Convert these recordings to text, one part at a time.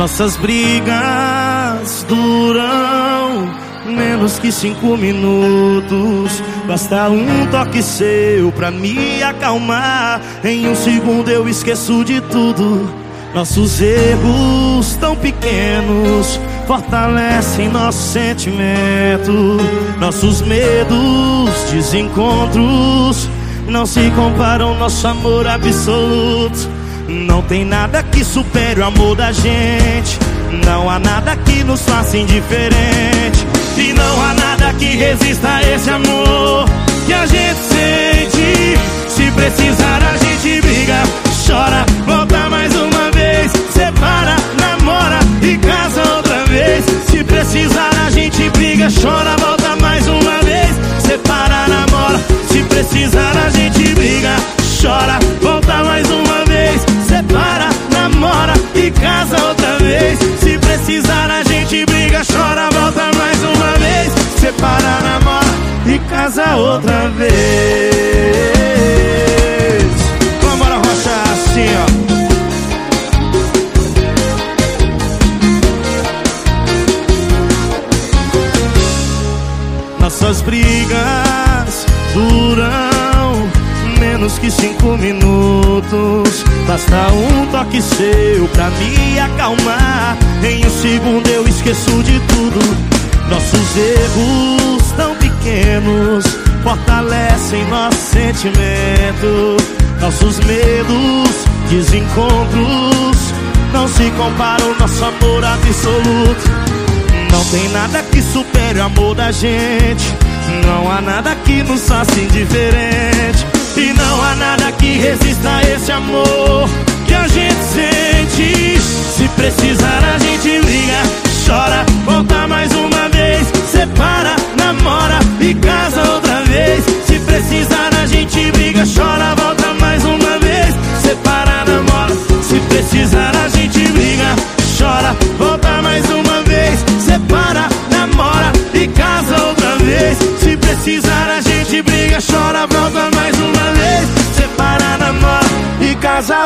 Nossas brigas duram menos que cinco minutos. Basta um toque seu pra me acalmar. Em um segundo eu esqueço de tudo. Nossos erros tão pequenos fortalecem nosso sentimento. Nossos medos, desencontros não se comparam nosso amor absoluto. Não tem nada que supere o amor da gente. Não há nada que nos faça indiferente. E não há nada que resista a esse amor que a gente sente. Se precisar, a gente briga, chora, volta mais uma vez. Separa, namora e casa outra vez. Se precisar, a gente briga, chora, volta outra vez. Vamos embora, Rocha, assim, ó. Nossas brigas duram menos que cinco minutos. Basta um toque seu pra me acalmar. Em um segundo eu esqueço de tudo. Nossos erros tão pequenos fortalecem nosso sentimento. Nossos medos, desencontros não se comparam nosso amor absoluto. Não tem nada que supere o amor da gente. Não há nada que nos faça indiferente. E não há nada que resista a esse amor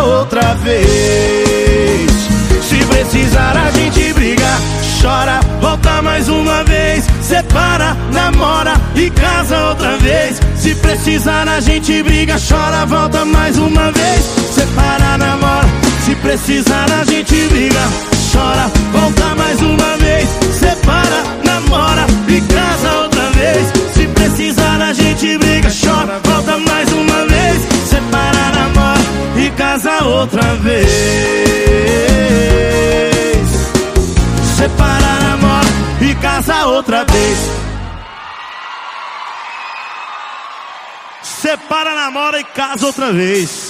outra vez. Se precisar, a gente briga, chora, volta mais uma vez. Separa, namora e casa outra vez. Se precisar, a gente briga, chora, volta mais uma vez. Separa, namora. Se precisar, a gente briga, chora, volta vez. Separa, namora e casa outra vez. Separa, namora e casa outra vez.